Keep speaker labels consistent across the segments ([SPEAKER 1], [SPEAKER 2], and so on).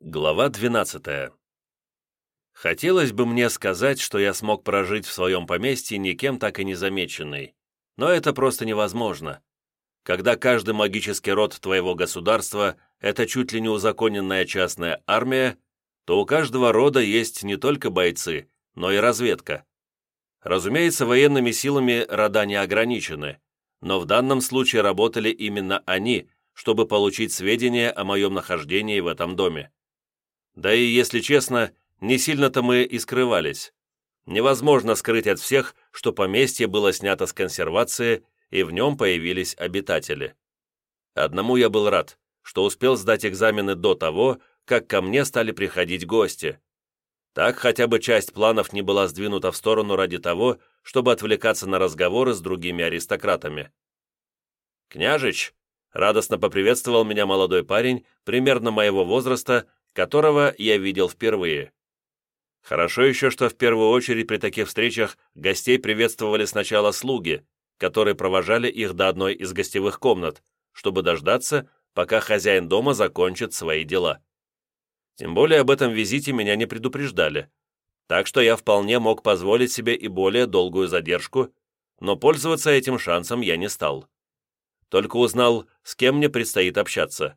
[SPEAKER 1] Глава 12. Хотелось бы мне сказать, что я смог прожить в своем поместье никем так и не замеченный, но это просто невозможно. Когда каждый магический род твоего государства – это чуть ли не узаконенная частная армия, то у каждого рода есть не только бойцы, но и разведка. Разумеется, военными силами рода не ограничены, но в данном случае работали именно они, чтобы получить сведения о моем нахождении в этом доме. Да и, если честно, не сильно-то мы и скрывались. Невозможно скрыть от всех, что поместье было снято с консервации, и в нем появились обитатели. Одному я был рад, что успел сдать экзамены до того, как ко мне стали приходить гости. Так хотя бы часть планов не была сдвинута в сторону ради того, чтобы отвлекаться на разговоры с другими аристократами. «Княжич!» — радостно поприветствовал меня молодой парень, примерно моего возраста, которого я видел впервые. Хорошо еще, что в первую очередь при таких встречах гостей приветствовали сначала слуги, которые провожали их до одной из гостевых комнат, чтобы дождаться, пока хозяин дома закончит свои дела. Тем более об этом визите меня не предупреждали, так что я вполне мог позволить себе и более долгую задержку, но пользоваться этим шансом я не стал. Только узнал, с кем мне предстоит общаться.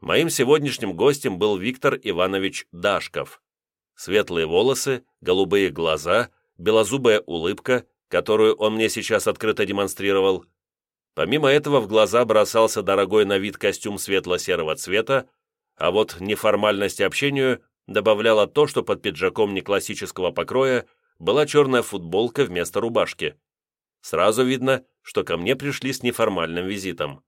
[SPEAKER 1] Моим сегодняшним гостем был Виктор Иванович Дашков. Светлые волосы, голубые глаза, белозубая улыбка, которую он мне сейчас открыто демонстрировал. Помимо этого в глаза бросался дорогой на вид костюм светло-серого цвета, а вот неформальность общению добавляла то, что под пиджаком неклассического покроя была черная футболка вместо рубашки. Сразу видно, что ко мне пришли с неформальным визитом.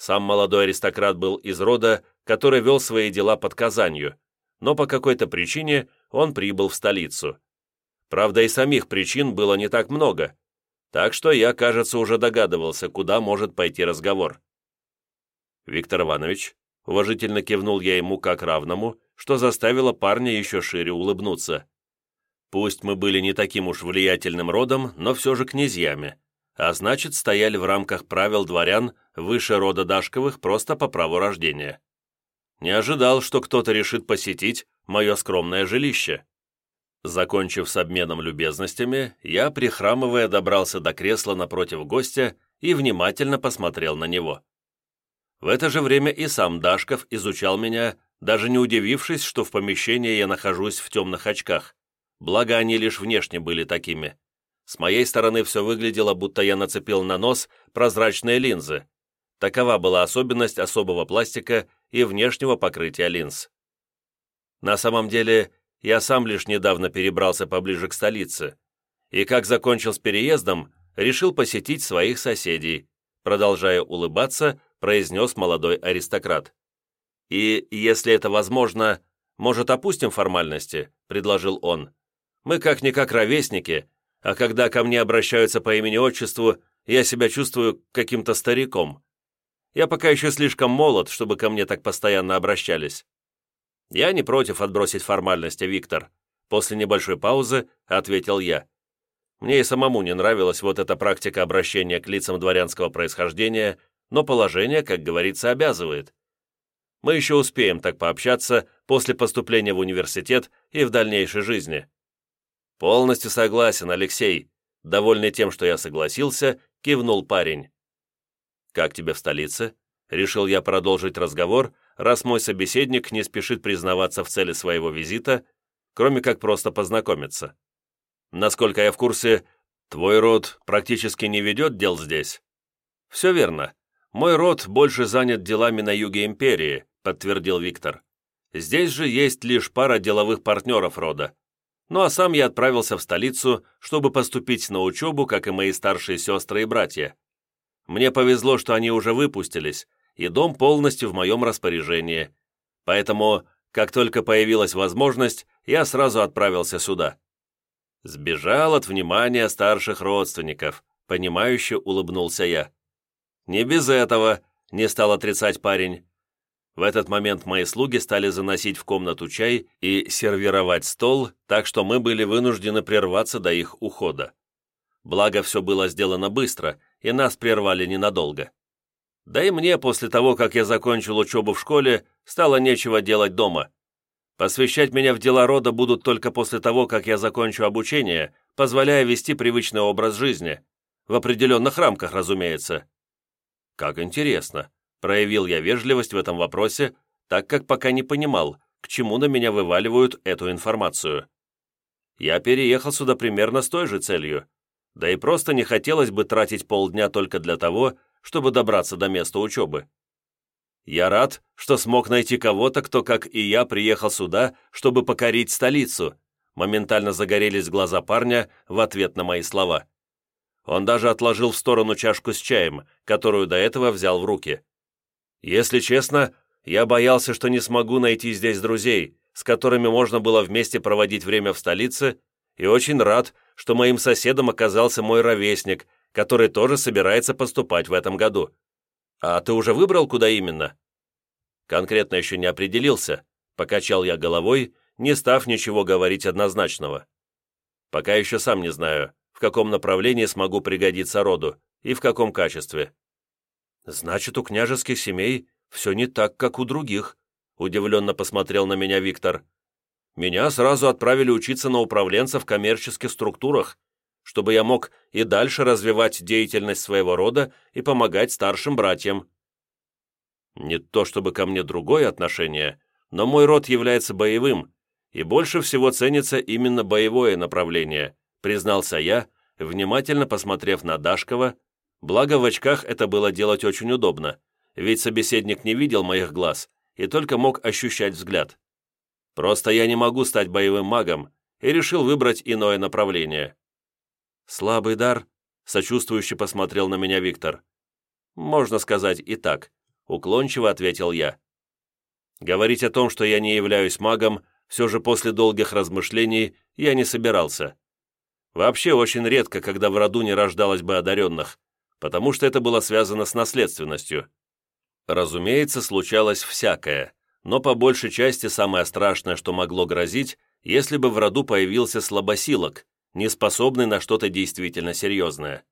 [SPEAKER 1] Сам молодой аристократ был из рода, который вел свои дела под Казанью, но по какой-то причине он прибыл в столицу. Правда, и самих причин было не так много, так что я, кажется, уже догадывался, куда может пойти разговор. Виктор Иванович, уважительно кивнул я ему как равному, что заставило парня еще шире улыбнуться. Пусть мы были не таким уж влиятельным родом, но все же князьями, а значит, стояли в рамках правил дворян выше рода Дашковых просто по праву рождения. Не ожидал, что кто-то решит посетить мое скромное жилище. Закончив с обменом любезностями, я, прихрамывая, добрался до кресла напротив гостя и внимательно посмотрел на него. В это же время и сам Дашков изучал меня, даже не удивившись, что в помещении я нахожусь в темных очках, благо они лишь внешне были такими. С моей стороны все выглядело, будто я нацепил на нос прозрачные линзы. Такова была особенность особого пластика и внешнего покрытия линз. На самом деле, я сам лишь недавно перебрался поближе к столице, и как закончил с переездом, решил посетить своих соседей, продолжая улыбаться, произнес молодой аристократ. «И, если это возможно, может, опустим формальности?» – предложил он. «Мы как-никак ровесники, а когда ко мне обращаются по имени-отчеству, я себя чувствую каким-то стариком. Я пока еще слишком молод, чтобы ко мне так постоянно обращались. Я не против отбросить формальности, Виктор. После небольшой паузы ответил я. Мне и самому не нравилась вот эта практика обращения к лицам дворянского происхождения, но положение, как говорится, обязывает. Мы еще успеем так пообщаться после поступления в университет и в дальнейшей жизни. «Полностью согласен, Алексей», довольный тем, что я согласился, кивнул парень. «Как тебе в столице?» Решил я продолжить разговор, раз мой собеседник не спешит признаваться в цели своего визита, кроме как просто познакомиться. Насколько я в курсе, твой род практически не ведет дел здесь. Все верно. Мой род больше занят делами на юге империи, подтвердил Виктор. Здесь же есть лишь пара деловых партнеров рода. Ну а сам я отправился в столицу, чтобы поступить на учебу, как и мои старшие сестры и братья. Мне повезло, что они уже выпустились, и дом полностью в моем распоряжении. Поэтому, как только появилась возможность, я сразу отправился сюда. Сбежал от внимания старших родственников, понимающе улыбнулся я. «Не без этого», — не стал отрицать парень. В этот момент мои слуги стали заносить в комнату чай и сервировать стол, так что мы были вынуждены прерваться до их ухода. Благо, все было сделано быстро, и нас прервали ненадолго. Да и мне после того, как я закончил учебу в школе, стало нечего делать дома. Посвящать меня в дела рода будут только после того, как я закончу обучение, позволяя вести привычный образ жизни. В определенных рамках, разумеется. Как интересно. Проявил я вежливость в этом вопросе, так как пока не понимал, к чему на меня вываливают эту информацию. Я переехал сюда примерно с той же целью, да и просто не хотелось бы тратить полдня только для того, чтобы добраться до места учебы. Я рад, что смог найти кого-то, кто, как и я, приехал сюда, чтобы покорить столицу. Моментально загорелись глаза парня в ответ на мои слова. Он даже отложил в сторону чашку с чаем, которую до этого взял в руки. Если честно, я боялся, что не смогу найти здесь друзей, с которыми можно было вместе проводить время в столице, и очень рад, что моим соседом оказался мой ровесник, который тоже собирается поступать в этом году. А ты уже выбрал, куда именно? Конкретно еще не определился, покачал я головой, не став ничего говорить однозначного. Пока еще сам не знаю, в каком направлении смогу пригодиться роду и в каком качестве. Значит, у княжеских семей все не так, как у других», — удивленно посмотрел на меня Виктор. «Меня сразу отправили учиться на управленца в коммерческих структурах, чтобы я мог и дальше развивать деятельность своего рода и помогать старшим братьям». Не то чтобы ко мне другое отношение, но мой род является боевым, и больше всего ценится именно боевое направление, признался я, внимательно посмотрев на Дашкова, благо в очках это было делать очень удобно, ведь собеседник не видел моих глаз и только мог ощущать взгляд. Просто я не могу стать боевым магом и решил выбрать иное направление. «Слабый дар?» — сочувствующе посмотрел на меня Виктор. «Можно сказать и так», — уклончиво ответил я. Говорить о том, что я не являюсь магом, все же после долгих размышлений я не собирался. Вообще очень редко, когда в роду не рождалось бы одаренных, потому что это было связано с наследственностью. Разумеется, случалось всякое, но по большей части самое страшное, что могло грозить, если бы в роду появился слабосилок, не способный на что-то действительно серьезное.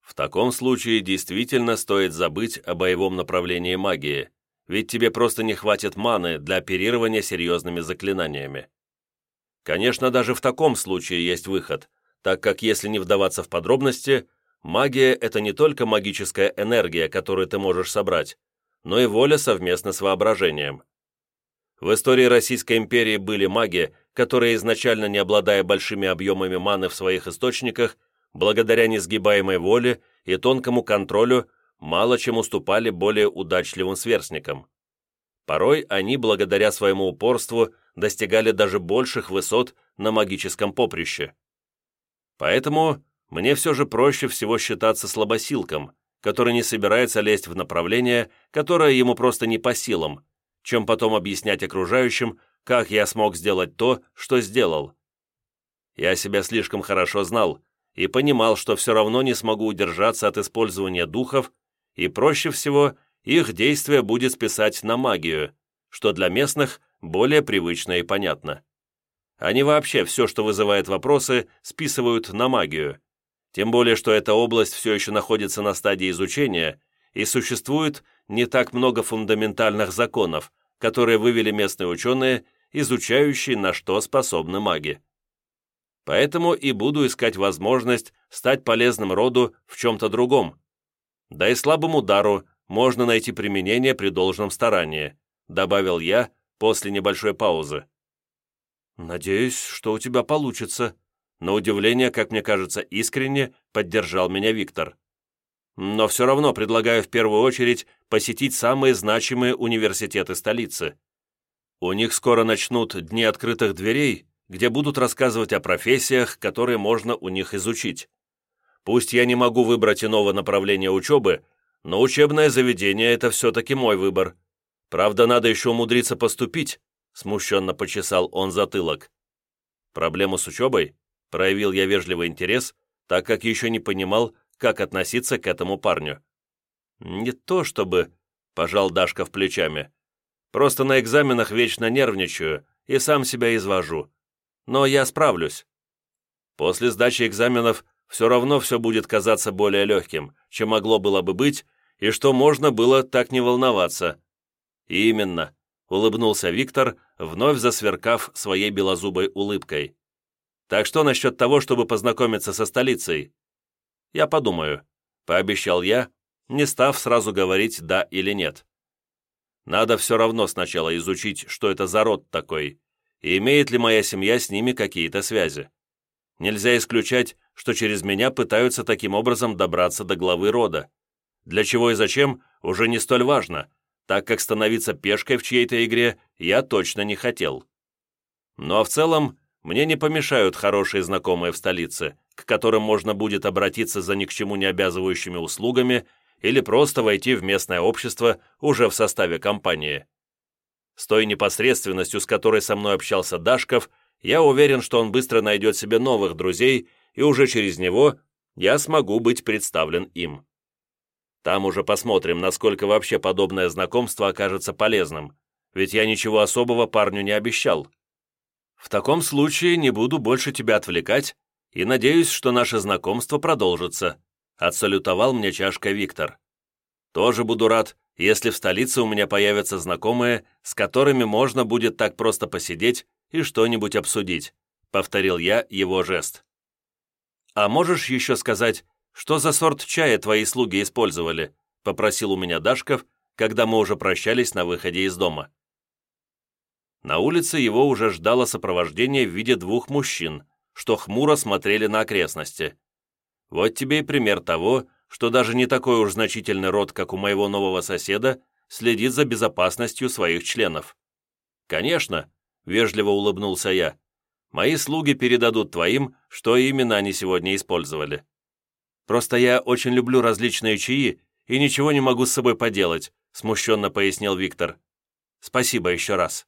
[SPEAKER 1] В таком случае действительно стоит забыть о боевом направлении магии, ведь тебе просто не хватит маны для оперирования серьезными заклинаниями. Конечно, даже в таком случае есть выход, так как если не вдаваться в подробности, магия – это не только магическая энергия, которую ты можешь собрать, но и воля совместно с воображением. В истории Российской империи были маги, которые, изначально не обладая большими объемами маны в своих источниках, благодаря несгибаемой воле и тонкому контролю, мало чем уступали более удачливым сверстникам. Порой они, благодаря своему упорству, достигали даже больших высот на магическом поприще. Поэтому мне все же проще всего считаться слабосилком, который не собирается лезть в направление, которое ему просто не по силам, чем потом объяснять окружающим, как я смог сделать то, что сделал. Я себя слишком хорошо знал и понимал, что все равно не смогу удержаться от использования духов, и проще всего их действие будет списать на магию, что для местных более привычно и понятно. Они вообще все, что вызывает вопросы, списывают на магию, тем более, что эта область все еще находится на стадии изучения, и существует не так много фундаментальных законов, которые вывели местные ученые, изучающие, на что способны маги. Поэтому и буду искать возможность стать полезным роду в чем-то другом. Да и слабому дару можно найти применение при должном старании, добавил я после небольшой паузы. «Надеюсь, что у тебя получится», на удивление, как мне кажется, искренне поддержал меня Виктор. Но все равно предлагаю в первую очередь посетить самые значимые университеты столицы. У них скоро начнут дни открытых дверей, где будут рассказывать о профессиях, которые можно у них изучить. Пусть я не могу выбрать иного направления учебы, но учебное заведение – это все-таки мой выбор. Правда, надо еще умудриться поступить, смущенно почесал он затылок. Проблему с учебой? Проявил я вежливый интерес, так как еще не понимал, как относиться к этому парню. «Не то чтобы...» — пожал Дашка плечами. «Просто на экзаменах вечно нервничаю и сам себя извожу. Но я справлюсь. После сдачи экзаменов все равно все будет казаться более легким, чем могло было бы быть, и что можно было так не волноваться. «Именно», — улыбнулся Виктор, вновь засверкав своей белозубой улыбкой. «Так что насчет того, чтобы познакомиться со столицей?» «Я подумаю», — пообещал я, не став сразу говорить «да» или «нет». Надо все равно сначала изучить, что это за род такой, и имеет ли моя семья с ними какие-то связи. Нельзя исключать, что через меня пытаются таким образом добраться до главы рода. Для чего и зачем, уже не столь важно, так как становиться пешкой в чьей-то игре я точно не хотел. Ну а в целом, мне не помешают хорошие знакомые в столице, к которым можно будет обратиться за ни к чему не обязывающими услугами или просто войти в местное общество уже в составе компании. С той непосредственностью, с которой со мной общался Дашков, я уверен, что он быстро найдет себе новых друзей, и уже через него я смогу быть представлен им. Там уже посмотрим, насколько вообще подобное знакомство окажется полезным, ведь я ничего особого парню не обещал. В таком случае не буду больше тебя отвлекать и надеюсь, что наше знакомство продолжится. Отсалютовал мне чашка Виктор. Тоже буду рад, если в столице у меня появятся знакомые, с которыми можно будет так просто посидеть и что-нибудь обсудить», — повторил я его жест. «А можешь еще сказать, что за сорт чая твои слуги использовали?» — попросил у меня Дашков, когда мы уже прощались на выходе из дома. На улице его уже ждало сопровождение в виде двух мужчин, что хмуро смотрели на окрестности. Вот тебе и пример того, что даже не такой уж значительный род, как у моего нового соседа, следит за безопасностью своих членов. «Конечно», — вежливо улыбнулся я, «мои слуги передадут твоим, что именно они сегодня использовали. Просто я очень люблю различные чаи и ничего не могу с собой поделать», смущенно пояснил Виктор. «Спасибо еще раз».